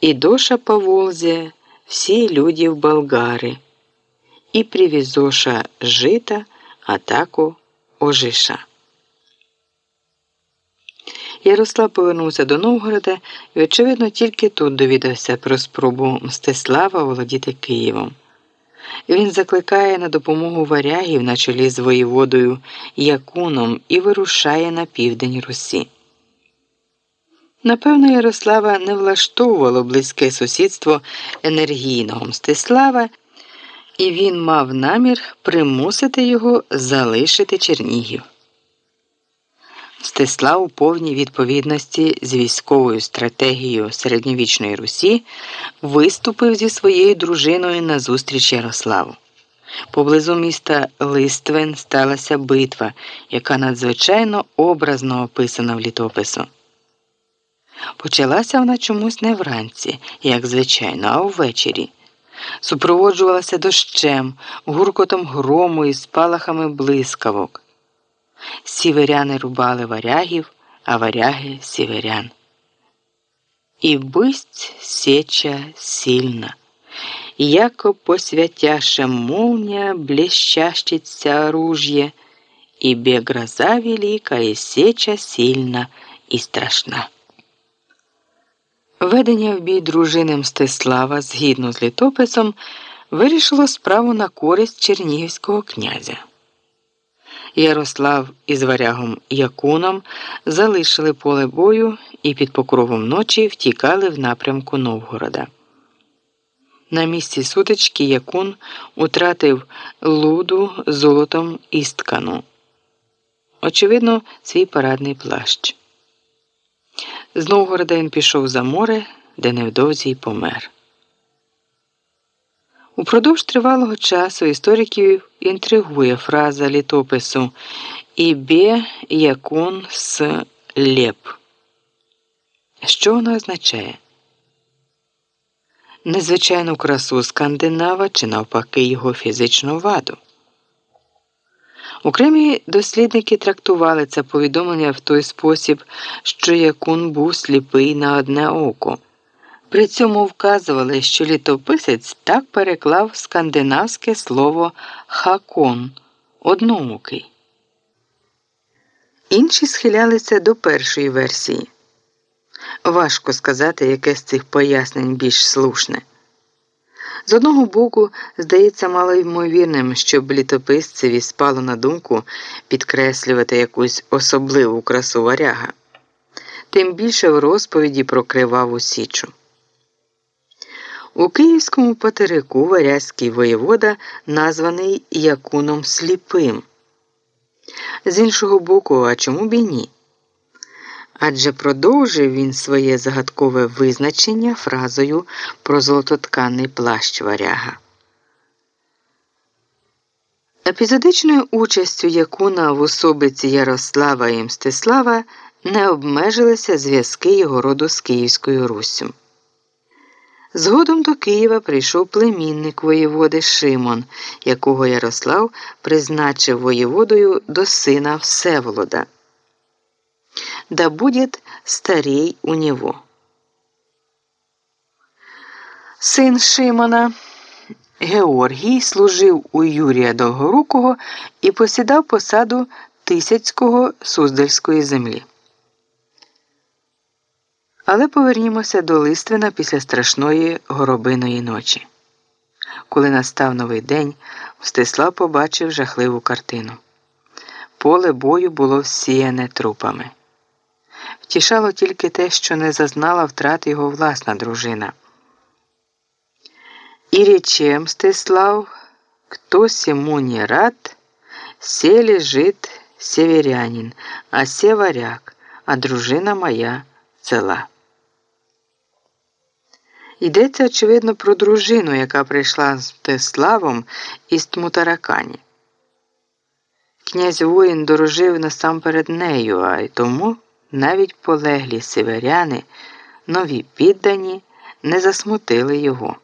І доша по Волзе люди в болгари, і привізоша жита атаку ожиша. Ярослав повернувся до Новгорода і, очевидно, тільки тут довідався про спробу Мстислава володіти Києвом. Він закликає на допомогу варягів на чолі з воєводою Якуном і вирушає на південь Русі. Напевно, Ярослава не влаштовувало близьке сусідство енергійного Мстислава, і він мав намір примусити його залишити Чернігів. Мстислав у повній відповідності з військовою стратегією середньовічної Русі виступив зі своєю дружиною на зустріч Ярославу. Поблизу міста Листвен сталася битва, яка надзвичайно образно описана в літопису. Почалася вона чомусь не вранці, як звичайно, а ввечері. Супроводжувалася дощем, гуркотом грому і спалахами блискавок. Сіверяни рубали варягів, а варяги сіверян. І бисть сеча сильна, яко посвятяша молния блещащится оружие, и бе гроза велика, и сеча сильна і страшна. Ведення в бій дружини Мстислава згідно з літописом вирішило справу на користь чернігівського князя. Ярослав із варягом Якуном залишили поле бою і під покровом ночі втікали в напрямку Новгорода. На місці сутички Якун утратив луду золотом істкану. Очевидно, свій парадний плащ. З Новгорода він пішов за море, де невдовзі й помер. Упродовж тривалого часу істориків інтригує фраза літопису «Ібе якун с леп». Що вона означає? Незвичайну красу скандинава чи навпаки його фізичну ваду. Окремі дослідники трактували це повідомлення в той спосіб, що Якун був сліпий на одне око. При цьому вказували, що літописець так переклав скандинавське слово хакон одноокий. Інші схилялися до першої версії. Важко сказати, яке з цих пояснень більш слушне. З одного боку, здається малоймовірним, щоб літописцеві спало на думку підкреслювати якусь особливу красу варяга, тим більше в розповіді про криваву січу. У Київському патерику варязький воєвода названий Якуном Сліпим. З іншого боку, а чому б і ні? Адже продовжив він своє загадкове визначення фразою про золототканий плащ варяга. Епізодичною участю Якуна в особиці Ярослава і Мстислава не обмежилися зв'язки його роду з Київською Руссю. Згодом до Києва прийшов племінник воєводи Шимон, якого Ярослав призначив воєводою до сина Всеволода. Да будет старей у нього. Син Шимона Георгій служив у Юрія Довгорукого і посідав посаду Тисяцького Суздальської землі. Але повернімося до Листвина після страшної горобиної ночі. Коли настав новий день, Мстислав побачив жахливу картину. Поле бою було всіяне трупами. Втішало тільки те, що не зазнала втрати його власна дружина. І рече Мстислав, хто сему не рад, се лежит северянин, а се варяг, а дружина моя цела. Йдеться, очевидно, про дружину, яка прийшла з Мстиславом із Тмутаракані. Князь воїн дорожив насамперед нею, а й тому навіть полеглі северяни, нові піддані, не засмутили його.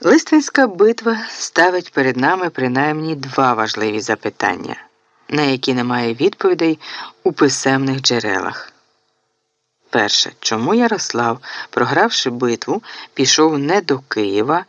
Листвинська битва ставить перед нами принаймні два важливі запитання, на які немає відповідей у писемних джерелах. Перше, чому Ярослав, програвши битву, пішов не до Києва,